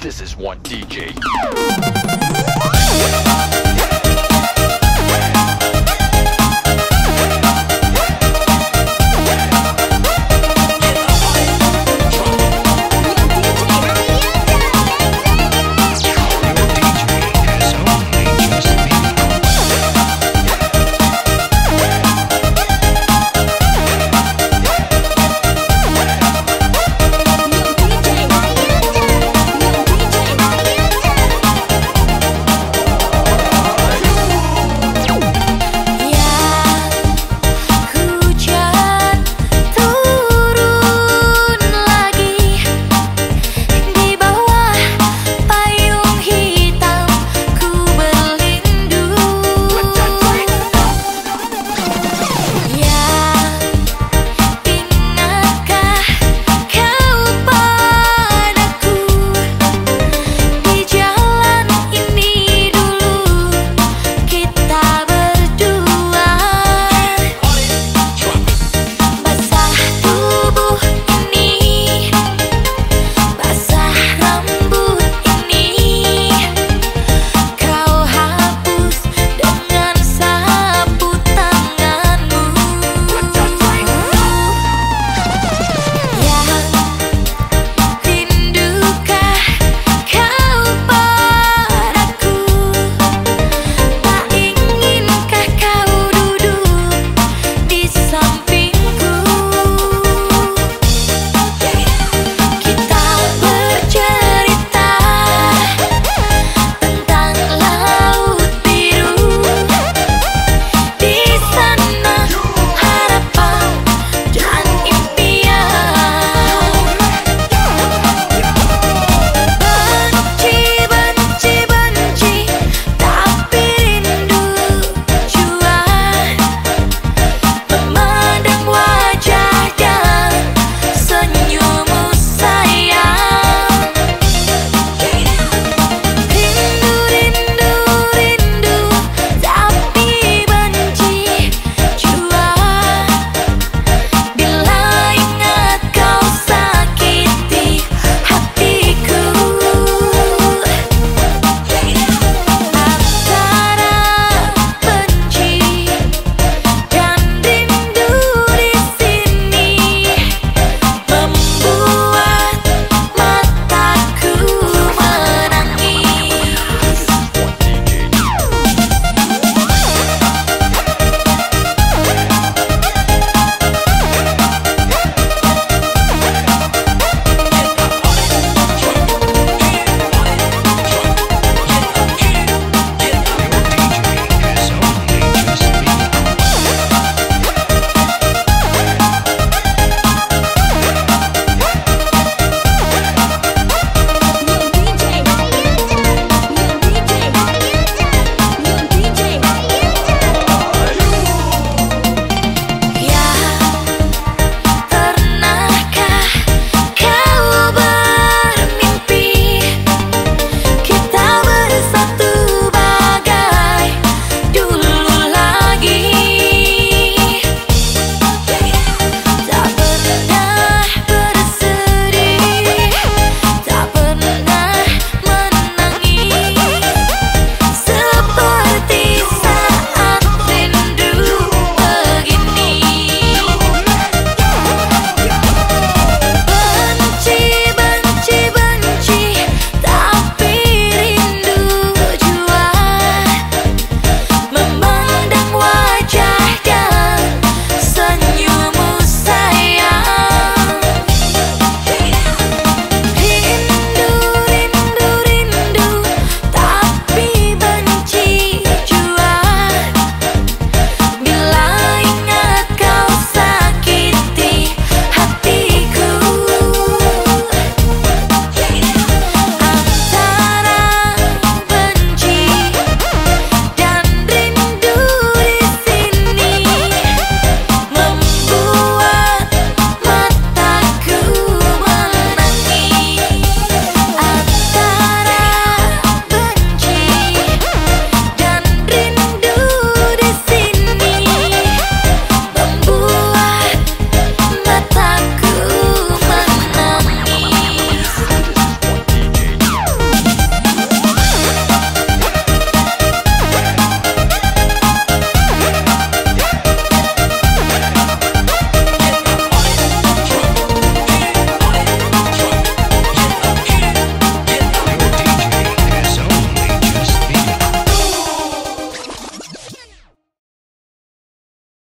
This is one DJ.